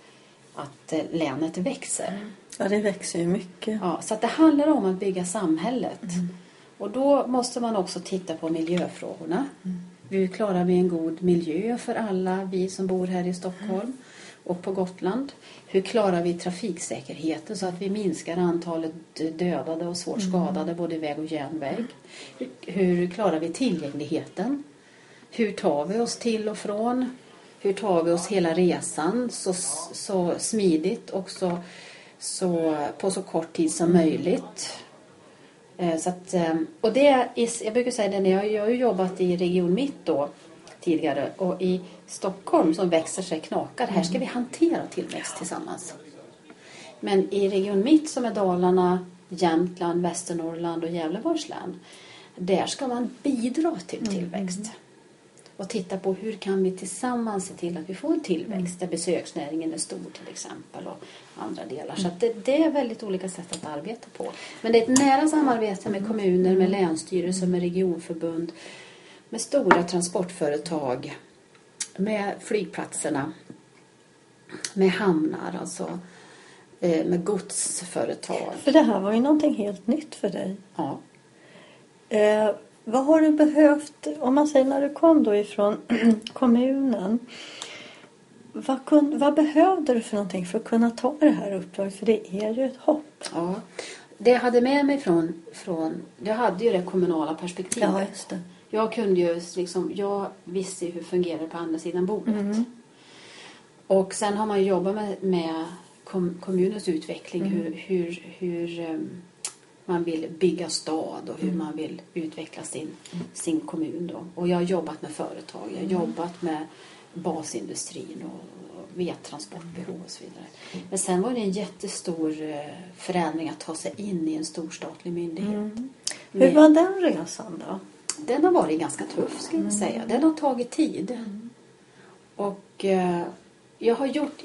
att eh, länet växer. Ja, det växer ju mycket. Ja, så det handlar om att bygga samhället. Och då måste man också titta på miljöfrågorna. Hur klarar vi en god miljö för alla vi som bor här i Stockholm och på Gotland? Hur klarar vi trafiksäkerheten så att vi minskar antalet dödade och svårt skadade både väg och järnväg? Hur, hur klarar vi tillgängligheten? Hur tar vi oss till och från? Hur tar vi oss hela resan så, så smidigt och så, så, på så kort tid som möjligt? Eh, Så att, eh, och det, jag brukar säga det, när jag, jag har ju jobbat i Region Mitt då tidigare och i Stockholm som växer sig knakar. Här ska vi hantera tillväxt tillsammans. Men i Region Mitt som är Dalarna, Jämtland, Västernorrland och Gävleborgs län. Där ska man bidra till tillväxt. Och titta på hur kan vi tillsammans se till att vi får en tillväxt där besöksnäringen är stor till exempel och andra delar. Så det, det är väldigt olika sätt att arbeta på. Men det är ett nära samarbete med kommuner, med länsstyrelser, med regionförbund, med stora transportföretag, med flygplatserna, med hamnar alltså. eh, med godsföretag. För det här var ju någonting helt nytt för dig. Ja. Vad har du behövt, om man säger när du kom då ifrån kommunen. Vad, kun, vad behövde du för någonting för att kunna ta det här uppdraget? För det är ju ett hopp. ja. Det jag hade med mig från, från jag hade ju det kommunala perspektivet. Ja, just det. Jag kunde ju liksom, jag visste ju hur det fungerar på andra sidan bordet. Mm. Och sen har man ju jobbat med, med kom, kommunens utveckling, Mm. hur, hur, hur ehm, man vill bygga stad och hur Mm. man vill utveckla sin, sin kommun. Då. Och jag har jobbat med företag, jag har Mm. jobbat med basindustrin och, och vettransportbehov och så vidare. Men sen var det en jättestor eh, förändring att ta sig in i en stor statlig myndighet. Mm. Hur var den resan då? den har varit ganska tuff skulle jag säga. Den har tagit tid. Och eh, jag har gjort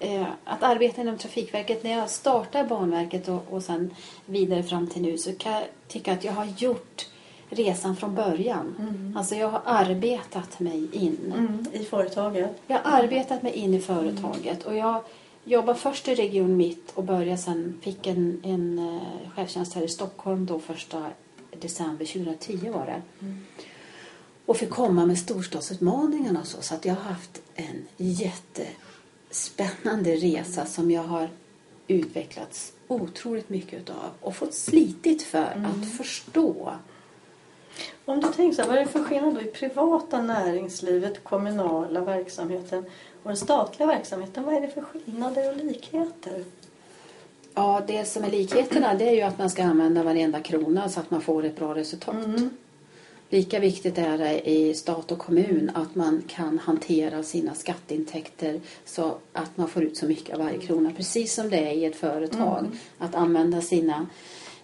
eh, att arbeta inom Trafikverket. När jag startade Banverket och, och sen vidare fram till nu så kan jag tycka att jag har gjort resan från början. Alltså jag har arbetat mig in. Mm. I företaget? Jag har arbetat mig in i företaget och jag jobbade först i Region Mitt och började sen, fick en, en eh, chefstjänst här i Stockholm då första december 2010 var det. Och fick komma med storstadsutmaningarna och så. Så att jag har haft en jättespännande resa som jag har utvecklats otroligt mycket utav och fått slitit för att förstå. Om du tänker så här, vad är det för skillnad då i privata näringslivet, kommunala verksamheten och den statliga verksamheten? Vad är det för skillnader och likheter? Ja, det som är likheterna det är ju att man ska använda varenda krona så att man får ett bra resultat. Lika viktigt är det i stat och kommun att man kan hantera sina skatteintäkter så att man får ut så mycket av varje krona. Precis som det är i ett företag. Att använda sina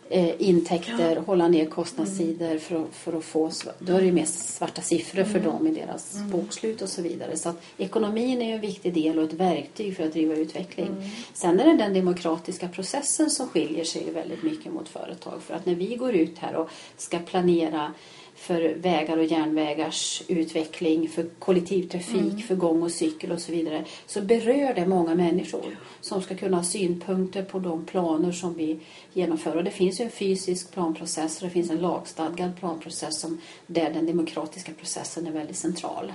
eh, intäkter, hålla ner kostnadssidor för att, för att få... Då är det ju mer svarta siffror för dem i deras bokslut och så vidare. Så att ekonomin är ju en viktig del och ett verktyg för att driva utveckling. Sen är det den demokratiska processen som skiljer sig väldigt mycket mot företag. För att när vi går ut här och ska planera för vägar och järnvägars utveckling, för kollektivtrafik, för gång och cykel och så vidare. Så berör det många människor som ska kunna ha synpunkter på de planer som vi genomför. Och det finns ju en fysisk planprocess och det finns en lagstadgad planprocess som, där den demokratiska processen är väldigt central.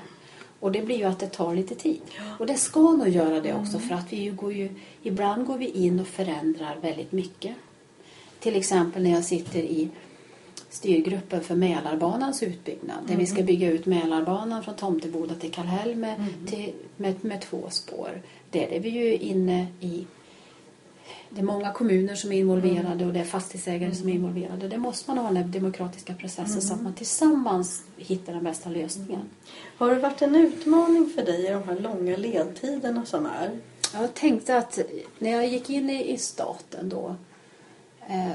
Och det blir ju att det tar lite tid. Och det ska nog göra det också för att vi ju går ju, ibland går vi in och förändrar väldigt mycket. Till exempel när jag sitter i styrgruppen för Mälarbanans utbyggnad. Där vi ska bygga ut Mälarbanan från Tomteboda till Kallhäll med, till, med, med två spår. Där är vi ju inne i det är många kommuner som är involverade och det är fastighetsägare som är involverade. Det måste man ha den demokratiska processen så att man tillsammans hittar den bästa lösningen. Har det varit en utmaning för dig i de här långa ledtiderna som är? Jag tänkte att när jag gick in i, i staten då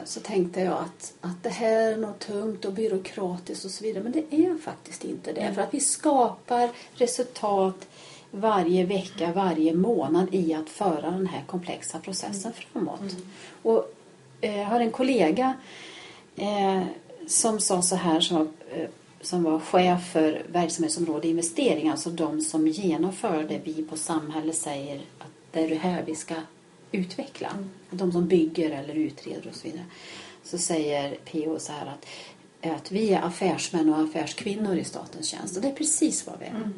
så tänkte jag att, att det här är något tungt och byråkratiskt och så vidare. Men det är faktiskt inte det. För att vi skapar resultat varje vecka, varje månad i att föra den här komplexa processen framåt. Och eh, jag har en kollega eh, som sa så här som var, eh, som var chef för verksamhetsområde investering, alltså de som genomför det vi på samhället säger att det är det här vi ska utveckla. De som bygger eller utreder och så vidare. Så säger PO så här att, att vi är affärsmän och affärskvinnor i statens tjänst. Och det är precis vad vi är.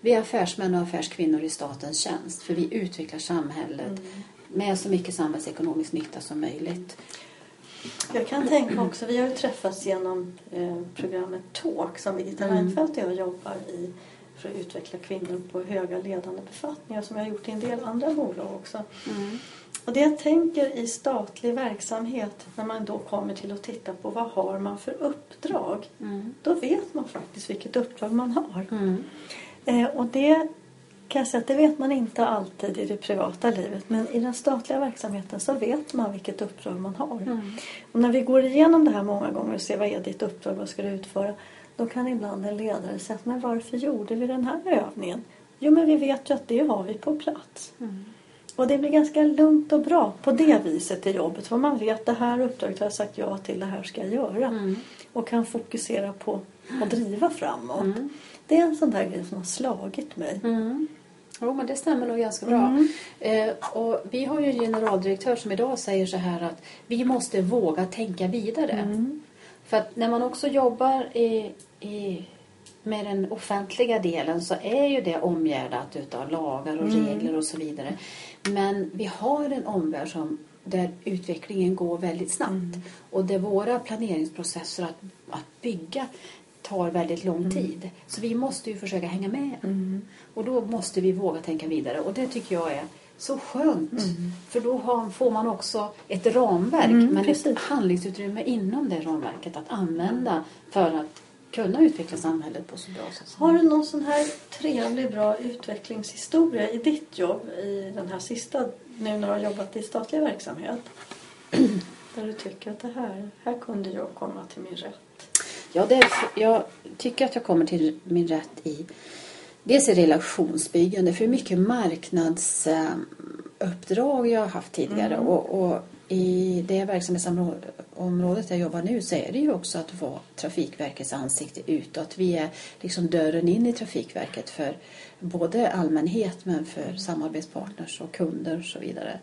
Vi är affärsmän och affärskvinnor i statens tjänst för vi utvecklar samhället med så mycket samhällsekonomisk nytta som möjligt. Jag kan tänka också, vi har ju träffats genom eh, programmet Talk som Birgitta Reinfeldt och jag jobbar i för att utveckla kvinnor på höga ledande befattningar som jag har gjort i en del andra bolag också. Och det jag tänker i statlig verksamhet när man då kommer till att titta på vad har man för uppdrag. Då vet man faktiskt vilket uppdrag man har. Eh, och det kan jag säga att det vet man inte alltid i det privata livet. Men i den statliga verksamheten så vet man vilket uppdrag man har. Och när vi går igenom det här många gånger och ser vad är ditt uppdrag, vad ska du utföra? Då kan ibland en ledare säga men varför gjorde vi den här övningen? Jo men vi vet ju att det har vi på plats. Och det blir ganska lugnt och bra på det viset i jobbet. För man vet det här uppdraget har jag sagt ja till, det här ska jag göra. Och kan fokusera på att driva framåt. Det är en sån där grej som har slagit mig. Jo, men det stämmer nog ganska bra. Eh, och vi har ju en generaldirektör som idag säger så här att vi måste våga tänka vidare. För att när man också jobbar i, i, med den offentliga delen så är ju det omgärdat utav lagar och regler och så vidare. Men vi har en omvärld som, där utvecklingen går väldigt snabbt. Och där våra planeringsprocesser att, att bygga tar väldigt lång tid. Så vi måste ju försöka hänga med. Och då måste vi våga tänka vidare. Och det tycker jag är så skönt. För då har, får man också ett ramverk. men ett precis. handlingsutrymme inom det ramverket att använda för att kunna utveckla samhället på så bra sätt som Har du någon sån här trevlig, bra utvecklingshistoria i ditt jobb i den här sista, nu när du har jobbat i statlig verksamhet? Där du tycker att det här, här kunde jag komma till min rätt. Ja, det är, jag tycker att jag kommer till min rätt i dels i relationsbyggande, för mycket marknadsuppdrag jag har haft tidigare och, och i det verksamhetsområdet jag jobbar nu så är det ju också att vara Trafikverkets ansikte utåt. Vi är liksom dörren in i Trafikverket för både allmänhet men för samarbetspartners och kunder och så vidare.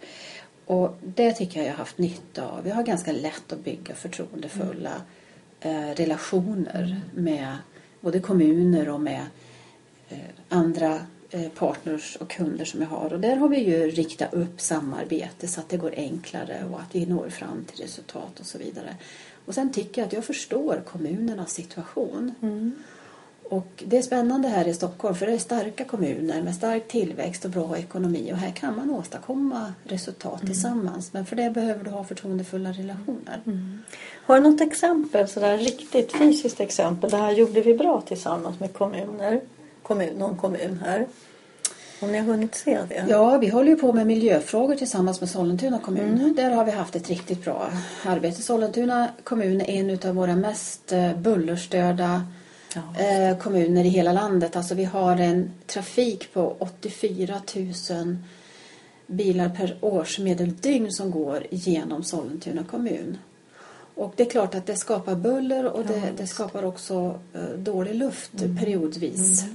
Och det tycker jag jag har haft nytta av. Jag har ganska lätt att bygga förtroendefulla eh, relationer med både kommuner och med eh, andra partners och kunder som jag har. Och där har vi ju riktat upp samarbete så att det går enklare och att vi når fram till resultat och så vidare. Och sen tycker jag att jag förstår kommunernas situation. Och det är spännande här i Stockholm för det är starka kommuner med stark tillväxt och bra ekonomi och här kan man åstadkomma resultat tillsammans. Men för det behöver du ha förtroendefulla relationer. Har du något exempel, sådär riktigt fysiskt exempel? Det här gjorde vi bra tillsammans med kommuner. Kommun, någon kommun här. Om ni har hunnit se det? Ja, vi håller ju på med miljöfrågor tillsammans med Sollentuna kommun. Där har vi haft ett riktigt bra arbete. Sollentuna kommun är en av våra mest eh, bullerstörda Ja. eh, kommuner i hela landet. Alltså vi har en trafik på 84 000 bilar per årsmedeldygn som går genom Sollentuna kommun. Och det är klart att det skapar buller och det, det skapar också eh, dålig luft periodvis. Eh,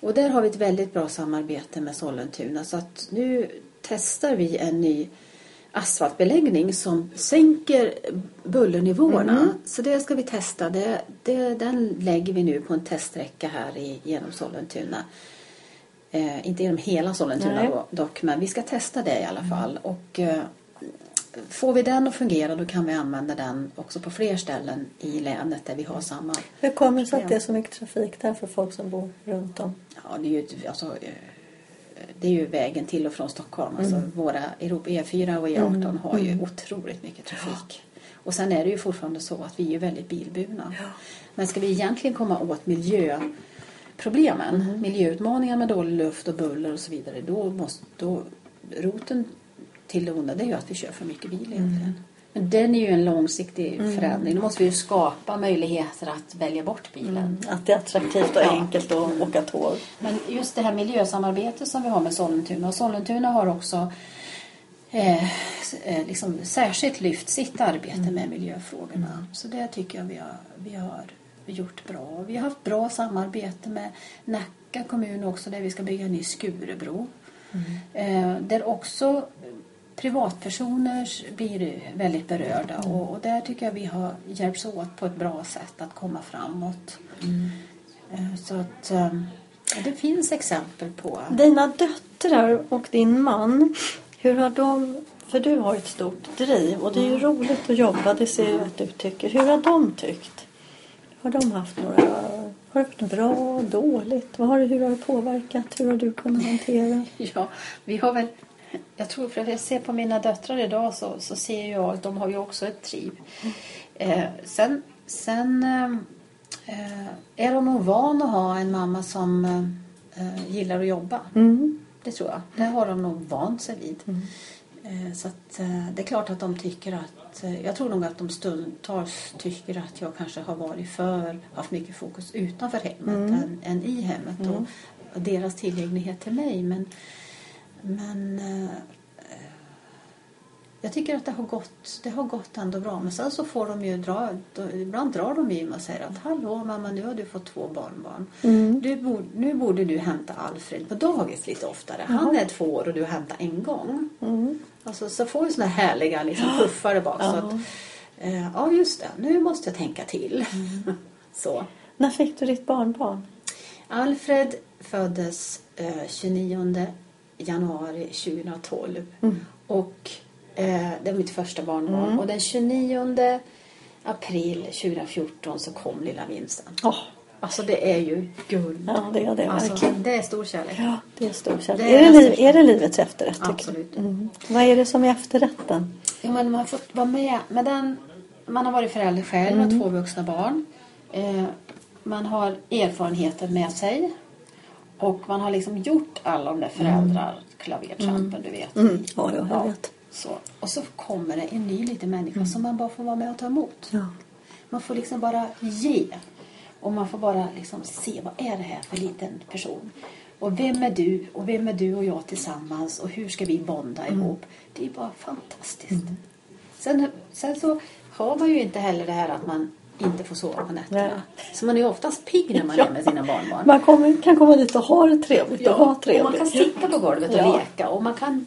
och där har vi ett väldigt bra samarbete med Sollentuna så att nu testar vi en ny asfaltbeläggning som sänker bullernivåerna. Så det ska vi testa. Det, det, den lägger vi nu på en teststräcka här i, genom Sollentuna. Eh, inte genom hela Sollentuna Nej. dock, men vi ska testa det i alla fall. Och eh, får vi den att fungera då kan vi använda den också på fler ställen i länet där vi har samma. Hur kommer det sig att det är så mycket trafik där för folk som bor runt om? Ja, det är ju, alltså, eh, det är ju vägen till och från Stockholm. Alltså våra Europa E4 och E18 har ju otroligt mycket trafik. Och sen är det ju fortfarande så att vi är väldigt bilburna. Men ska vi egentligen komma åt miljöproblemen, miljöutmaningar med dålig luft och buller och så vidare, då måste, då, roten till det onda det är ju att vi kör för mycket bil egentligen. Men den är ju en långsiktig förändring. Då måste vi ju skapa möjligheter att välja bort bilen. Att det är attraktivt och Ja. enkelt att åka tåg. Men just det här miljösamarbetet som vi har med Sollentuna. Och Sollentuna har också eh, eh, liksom särskilt lyft sitt arbete med miljöfrågorna. Så det tycker jag vi har, vi har gjort bra. Vi har haft bra samarbete med Nacka kommun också där vi ska bygga en ny Skurubro. Eh, där också privatpersoner blir väldigt berörda och, och där tycker jag vi har hjälpts åt på ett bra sätt att komma framåt. Eh, Så att eh, det finns exempel på... Dina döttrar och din man, hur har de... För du har ett stort driv och det är ju roligt att jobba, det ser jag att du tycker. Hur har de tyckt? Har de haft några... Har det varit bra, dåligt? Vad har, hur har det påverkat? Hur har du kunnat hantera? Ja, vi har väl... Jag tror, för jag ser på mina döttrar idag så, så ser jag att de har ju också ett driv. Eh, sen sen eh, är de nog van att ha en mamma som eh, gillar att jobba. Mm. Det tror jag. Det har de nog vant sig vid. Eh, Så att, eh, det är klart att de tycker att... eh, Jag tror nog att de stundtals tycker att jag kanske har varit för... Haft mycket fokus utanför hemmet än, än i hemmet. Och, och deras tillgänglighet till mig. Men, men eh, jag tycker att det har gått, det har gått ändå bra. Men sen så får de ju dra, då, ibland drar de i mig och säger att hallå mamma nu har du fått två barnbarn. Mm. Du, borde- nu borde du hämta Alfred på dagis lite oftare. Han är två år och du hämtar en gång. Mm. Alltså, så får vi här härliga liksom, puffar bak. Så att, eh, ja just det, nu måste jag tänka till. Mm. så. När fick du ditt barnbarn? Alfred föddes eh, 29 januari 2012. Och eh, det var mitt första barnbarn. Och den 29 april 2014 så kom lilla Vincent. Åh, Alltså det är ju guld. ja, det är det alltså, verkligen. det är stor kärlek. Ja, det är stor kärlek. Det Är, är det liv, är det livets efterrätt? Absolut. Mm. Vad är det som är efterrätten? Ja, men man har fått vara med. med den, man har varit förälder själv, har två vuxna barn. Eh, man har erfarenheter med sig. Och man har liksom gjort alla de där föräldraklavertrampen, du vet. Mm. Ja, ja, jag vet. Så. Och så kommer det en ny liten människa som man bara får vara med och ta emot. Ja. Man får liksom bara ge. Och man får bara liksom se vad är det här för liten person. Och vem är du? Och vem är du och jag tillsammans? Och hur ska vi bonda ihop? Det är bara fantastiskt. Sen, sen så har man ju inte heller det här att man inte får sova på nätterna. Så man är oftast pigg när man är med sina barnbarn. Man kommer, kan komma dit och ha det trevligt och vara och trevligt. man kan sitta på golvet och Ja. leka. Och man kan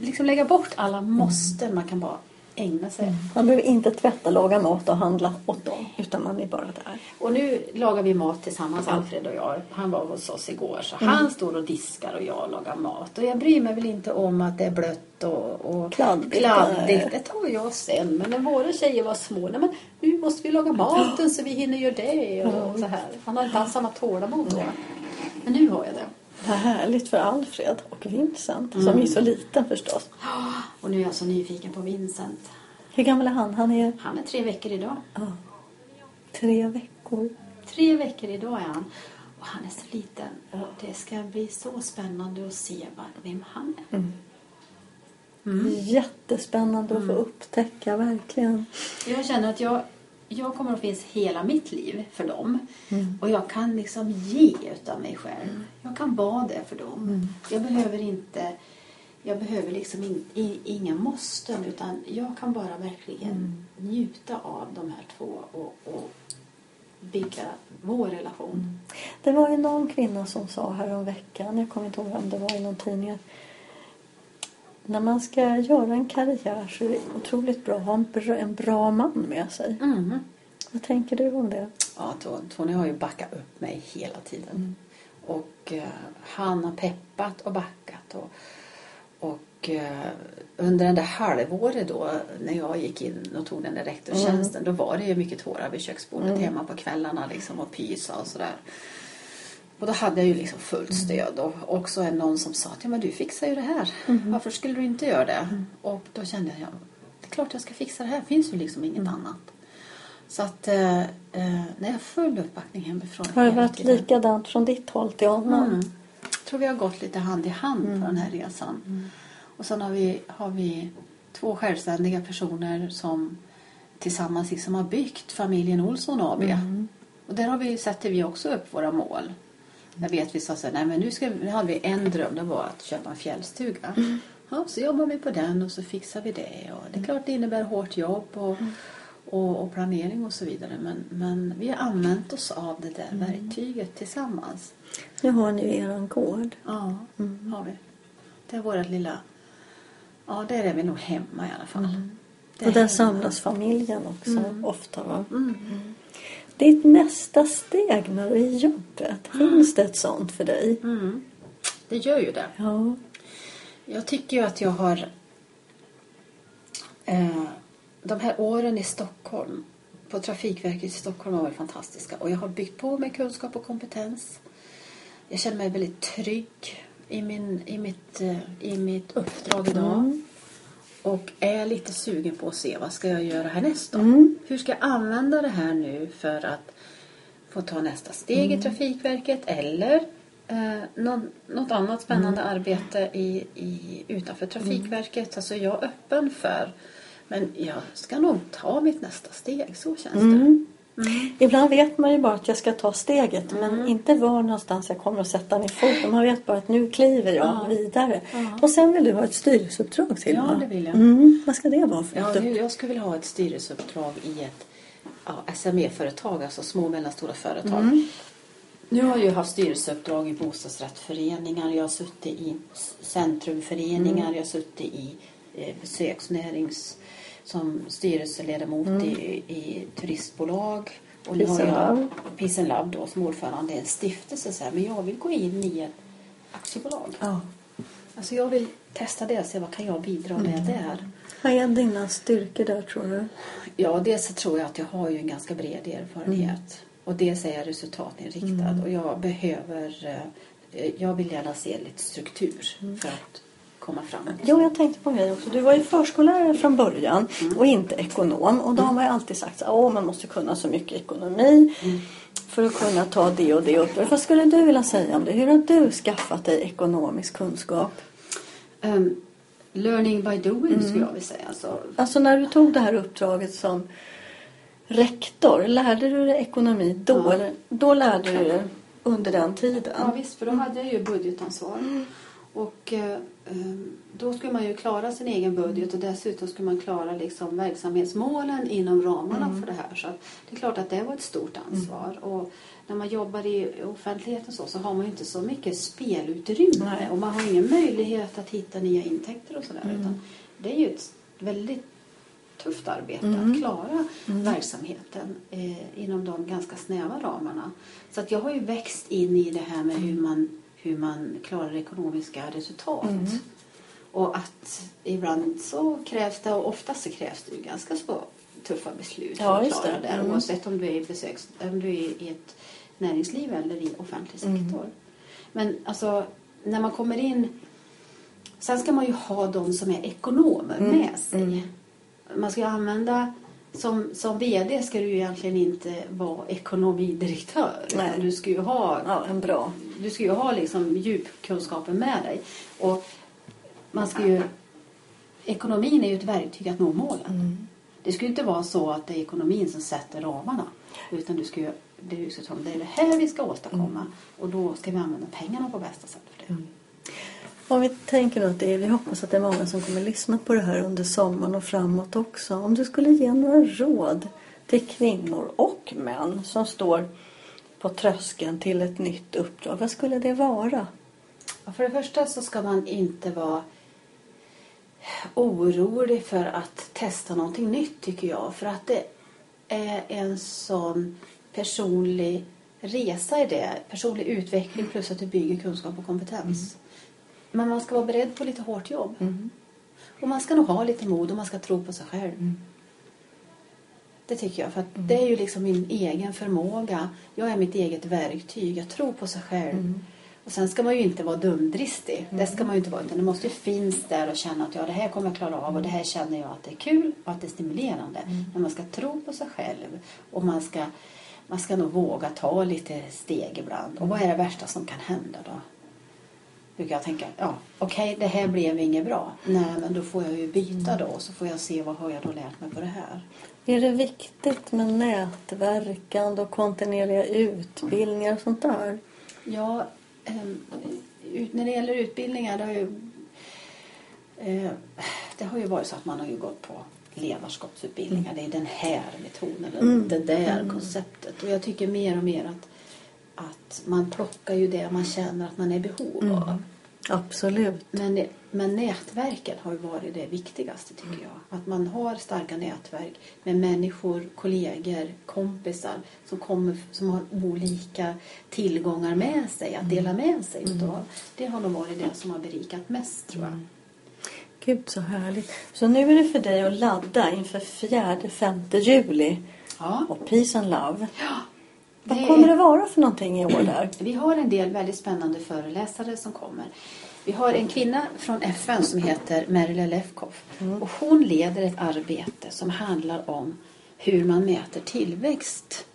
liksom lägga bort alla måsten. Man kan bara ägna sig. Man behöver inte tvätta, laga mat och handla åt dem. Utan man är bara där. Och nu lagar vi mat tillsammans, Alfred och jag. Han var hos oss igår. Så han står och diskar och jag lagar mat. Och jag bryr mig väl inte om att det är blött och, och Kladdigt. kladdigt. Det tar jag sen. Men när våra tjejer var små. Nej, men nu måste vi laga maten så vi hinner göra det. Och så här. Han har inte alls samma tålamod då. Men nu har jag det. Vad härligt för Alfred och Vincent. Som är så liten förstås. Och nu är jag så nyfiken på Vincent. Hur gammal är han? Han är Han är tre veckor idag. ja, tre veckor. Tre veckor idag är han. Och han är så liten. Och det ska bli så spännande att se vem han är. Jättespännande att få upptäcka, verkligen. Jag känner att jag, jag kommer att finnas hela mitt liv för dem. Och jag kan liksom ge utav mig själv. Jag kan vara det för dem. Jag behöver inte... Jag behöver liksom in, i, inga måsten utan jag kan bara verkligen njuta av de här två och, och bygga vår relation. Det var ju någon kvinna som sa här om veckan, jag kommer inte ihåg vem det var i någon tidning. att När man ska göra en karriär så är det otroligt bra att ha en bra, en bra man med sig. Mm. Vad tänker du om det? Ja, Tony- har ju backat upp mig hela tiden. Och eh, han har peppat och backat. Och, och eh, under den där halvåret då när jag gick in och tog den där rektorstjänsten då var det ju mycket tårar vid köksbordet hemma på kvällarna liksom och pysa och sådär. Och då hade jag ju liksom fullt stöd och också någon som sa att ja men du fixar ju det här. Varför skulle du inte göra det? Och då kände jag, ja, det är klart jag ska fixa det här. Det finns ju liksom inget annat. Så att eh, eh, när jag full uppbackning hemifrån. Har det varit tiden. likadant från ditt håll till honom? Mm. Jag tror vi har gått lite hand i hand på den här resan. Och sen har vi, har vi två självständiga personer som tillsammans liksom har byggt familjen Olsson AB. Och där har vi, sätter vi också upp våra mål. Där vet vi så att säga, nej men nu, ska, nu hade vi en dröm, det var att köpa en fjällstuga. Ja, så jobbar vi på den och så fixar vi det. Och det är klart det innebär hårt jobb och, och, och planering och så vidare. Men, men vi har använt oss av det där verktyget tillsammans. Nu har ni eran gård. Ja, har vi. Det är vårt lilla... Ja, där är vi nog hemma i alla fall. Är Och där hemma. samlas familjen också ofta. Va? Ditt nästa steg när du är i jobbet, finns det ett sånt för dig? Mm. Det gör ju det. Ja. Jag tycker ju att jag har... Eh, de här åren i Stockholm, på Trafikverket i Stockholm har varit fantastiska. Och jag har byggt på med kunskap och kompetens. Jag känner mig väldigt trygg i, min, i, mitt, eh, i mitt uppdrag idag. Och är lite sugen på att se vad ska jag göra härnäst då? Hur ska jag använda det här nu för att få ta nästa steg i Trafikverket eller eh, någon, något annat spännande arbete i, i, utanför Trafikverket. Alltså jag är öppen för men jag ska nog ta mitt nästa steg, så känns det. Ibland vet man ju bara att jag ska ta steget men inte var någonstans jag kommer att sätta ner foten. Man vet bara att nu kliver jag vidare. Och sen vill du ha ett styrelseuppdrag till Ja, det vill jag. Mm. Vad ska det vara för Ja, nu, jag skulle vilja ha ett styrelseuppdrag i ett ja, SME-företag, alltså små och mellanstora företag. Mm. Nu har jag ju haft styrelseuppdrag i bostadsrättsföreningar, jag har suttit i centrumföreningar, Mm. jag har suttit i eh, besöksnärings som styrelseledamot i, i turistbolag. Och nu Peace har jag Love. Peace and Love då, som ordförande i en stiftelse. Så här, men jag vill gå in i ett aktiebolag. Ja. Alltså jag vill testa det och se vad kan jag bidra med där. Vad är dina styrkor där tror du? Ja, dels så tror jag att jag har ju en ganska bred erfarenhet. Och dels är jag resultatinriktad. Och jag behöver... eh, Jag vill gärna se lite struktur för att komma framåt. Jo, jag tänkte på en grej också. Du var ju förskollärare från början och inte ekonom. Och då har man ju alltid sagt att man måste kunna så mycket ekonomi för att kunna ta det och det uppdraget. Vad skulle du vilja säga om det? Hur har du skaffat dig ekonomisk kunskap? Um, learning by doing skulle jag vilja säga. Alltså, Alltså när du tog det här uppdraget som rektor, lärde du dig ekonomi då? Ja. Eller, då lärde du dig under den tiden? Ja visst, för då hade jag ju budgetansvar. Och eh, ehm, då skulle man ju klara sin egen budget och dessutom skulle man klara liksom verksamhetsmålen inom ramarna för det här. Så det är klart att det var ett stort ansvar. Och när man jobbar i offentligheten så, så har man ju inte så mycket spelutrymme Nej. och man har ingen möjlighet att hitta nya intäkter och sådär. Utan det är ju ett väldigt tufft arbete att klara verksamheten eh, inom de ganska snäva ramarna. Så att jag har ju växt in i det här med hur man, hur man klarar ekonomiska resultat. Och att ibland så krävs det, och oftast så krävs det ju ganska så tuffa beslut Ja, för att klara det. det. Mm. Oavsett om du är i besöks, om du är i ett näringsliv eller i offentlig sektor. Men alltså när man kommer in Sen ska man ju ha de som är ekonomer med sig. Man ska använda som, som VD ska du ju egentligen inte vara ekonomidirektör. Nej. du ska ju ha Ja, en bra. du ska ju ha liksom djupkunskapen med dig. Och man ska ju, ekonomin är ju ett verktyg att nå målen. Det ska ju inte vara så att det är ekonomin som sätter ramarna. Utan du ska ju, det, är, så, det är det här vi ska åstadkomma. Och då ska vi använda pengarna på bästa sätt för det. Om vi tänker då att det är, vi hoppas att det är många som kommer lyssna på det här under sommaren och framåt också. Om du skulle ge några råd till kvinnor och män som står på tröskeln till ett nytt uppdrag. Vad skulle det vara? För det första så ska man inte vara orolig för att testa någonting nytt tycker jag. För att det är en sån personlig resa i det. Personlig utveckling plus att du bygger kunskap och kompetens. Men man ska vara beredd på lite hårt jobb. Och man ska nog ha lite mod och man ska tro på sig själv. Det tycker jag. För att det är ju liksom min egen förmåga. Jag är mitt eget verktyg. Jag tror på sig själv. Och sen ska man ju inte vara dumdristig. Det ska man ju inte vara. Utan det måste ju finnas där och känna att ja, det här kommer jag klara av. Och det här känner jag att det är kul och att det är stimulerande. Men man ska tro på sig själv. Och man ska, man ska nog våga ta lite steg ibland. Och vad är det värsta som kan hända då? Brukar jag tänka, ja okej det här blev inget bra. Nej men då får jag ju byta då och så får jag se vad har jag då lärt mig på det här. Är det viktigt med nätverkande och kontinuerliga utbildningar och sånt där? Ja, ehm, när det gäller utbildningar det har ju eh, det har ju varit så att man har ju gått på ledarskapsutbildningar. Det är den här metoden, eller det där konceptet. Och jag tycker mer och mer att, att man plockar ju det man känner att man är i behov av. Absolut. Men, men nätverken har ju varit det viktigaste tycker jag. Att man har starka nätverk med människor, kollegor, kompisar som, kommer, som har olika tillgångar med sig att dela med sig utav. Det har nog varit det som har berikat mest tror jag. Gud så härligt. Så nu är det för dig att ladda inför 4-5 juli Ja. och Peace and Love. Vad Det kommer det vara för någonting i år där? Vi har en del väldigt spännande föreläsare som kommer. Vi har en kvinna från FN som heter Merle Lefkoff. Och hon leder ett arbete som handlar om hur man mäter tillväxt.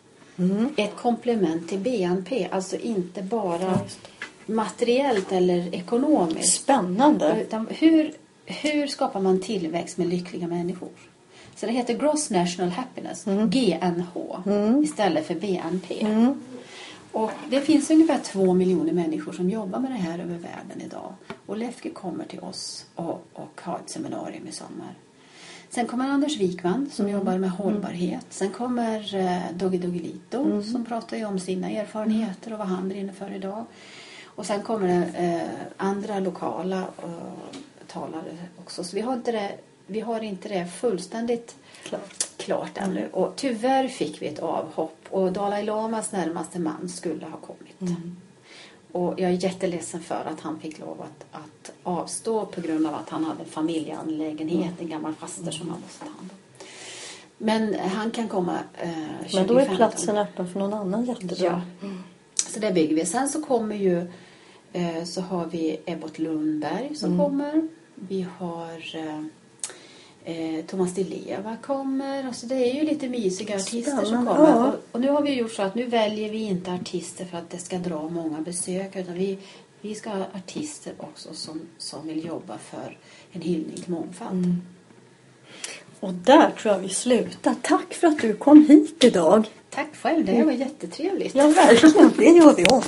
Ett komplement till BNP, alltså inte bara materiellt eller ekonomiskt. Spännande. Utan hur, hur skapar man tillväxt med lyckliga människor? Så det heter Gross National Happiness, GNH, istället för BNP. Och det finns ungefär två miljoner människor som jobbar med det här över världen idag. Och Lefke kommer till oss och, och har ett seminarium i sommar. Sen kommer Anders Wikman som jobbar med hållbarhet. Sen kommer eh, Doggy Doggelito som pratar ju om sina erfarenheter och vad han brinner för idag. Och sen kommer det eh, andra lokala eh, talare också. Så vi har inte det, vi har inte det fullständigt Klart. klart ännu. Och tyvärr fick vi ett avhopp och Dalai Lamas närmaste man skulle ha kommit. Och jag är jätteledsen för att han fick lov att, att avstå på grund av att han hade familjeanlägenhet, en gammal faster som han måste ta hand om. Men han kan komma eh, 2015. Men då är platsen öppen för någon annan jättebra. Ja. Så det bygger vi. Sen så kommer ju eh, så har vi Ebbot Lundberg som kommer. Vi har eh, eh, Thomas Di Leva kommer. Alltså det är ju lite mysiga artister som Spännande, kommer. ja. Och, och nu har vi gjort så att nu väljer vi inte artister för att det ska dra många besökare. Utan vi, vi ska ha artister också som, som vill jobba för en hyllning till mångfald. Och där tror jag vi slutar. Tack för att du kom hit idag. Tack själv, det var jättetrevligt. Ja, verkligen. Det gör vi om.